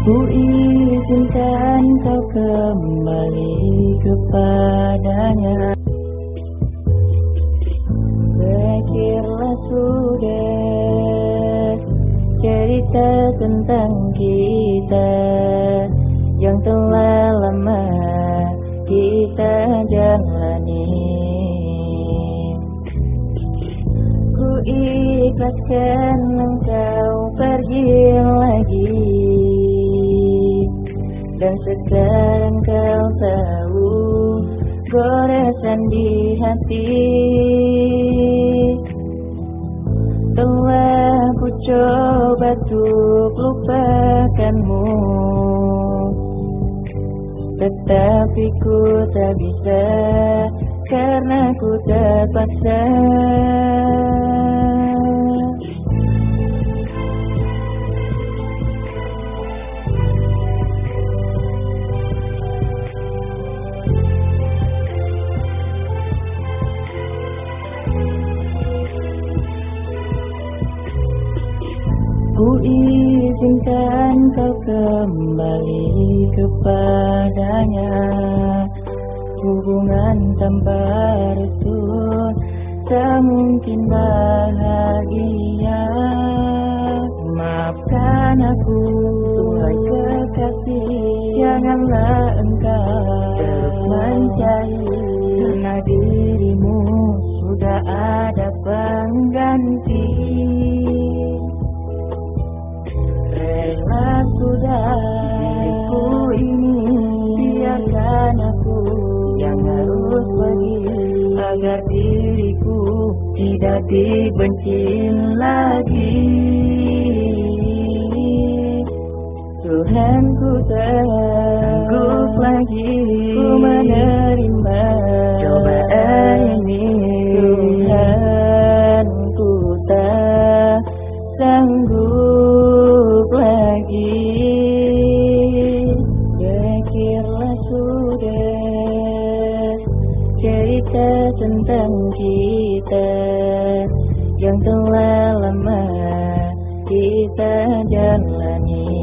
Ku izinkan kau kembali kepadanya. Berakhirlah sudah cerita tentang kita Yang telah lama kita jalani. Ku ikhlaskan engkau pergi lagi Dan sekarang kau tahu goresan di hati. Telah ku coba untuk lupakanmu. Tetapi ku tak bisa Karena ku terpaksa Ku izinkan kau kembali kepadanya. Hubungan tanpa restu Tak mungkin bahagia. Maafkan aku Tuhai kekasih Janganlah engkau mencari Karena dirimu Sudah ada pengganti dibenci lagi. Tuhan ku sanggup lagi. Ku menerima cobaan ini. Tuhan ku tak sanggup lagi cerita tentang kita Yang telah lama kita jalani.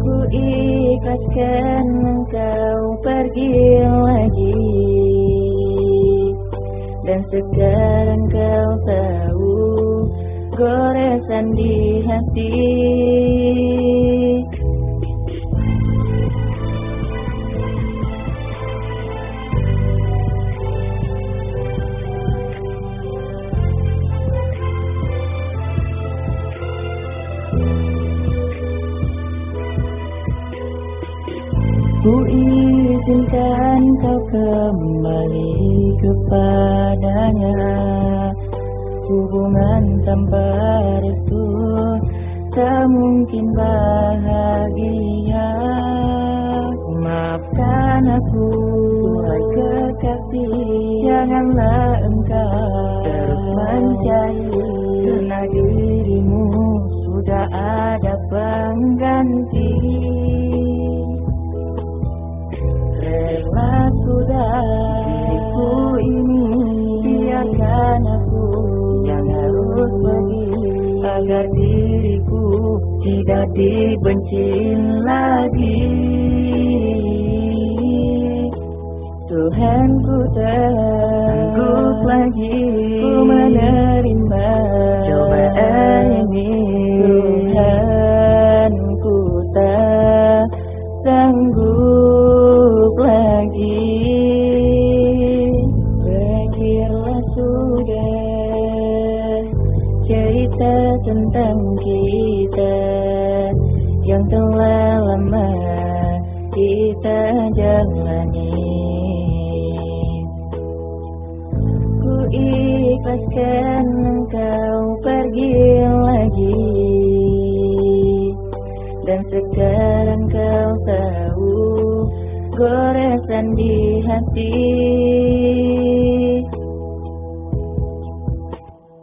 Ku ikhlaskan engkau pergi lagi. Dan sekarang kau tahu goresan di hati Ku izinkan kau kembali kepadanya. Hubungan tanpa restu Tak mungkin bahagia. Maafkan aku Tuhai kekasih Janganlah engkau mencari Karena dirimu Sudah ada pengganti Biarkan aku yang harus pergi Agar diriku tidak dibenci lagi. Tuhan ku sanggup lagi Ku menerima cobaan ini tentang kita Yang telah lama kita jalani. Ku ikhlaskan engkau pergi lagi Dan sekarang kau tahu goresan di hati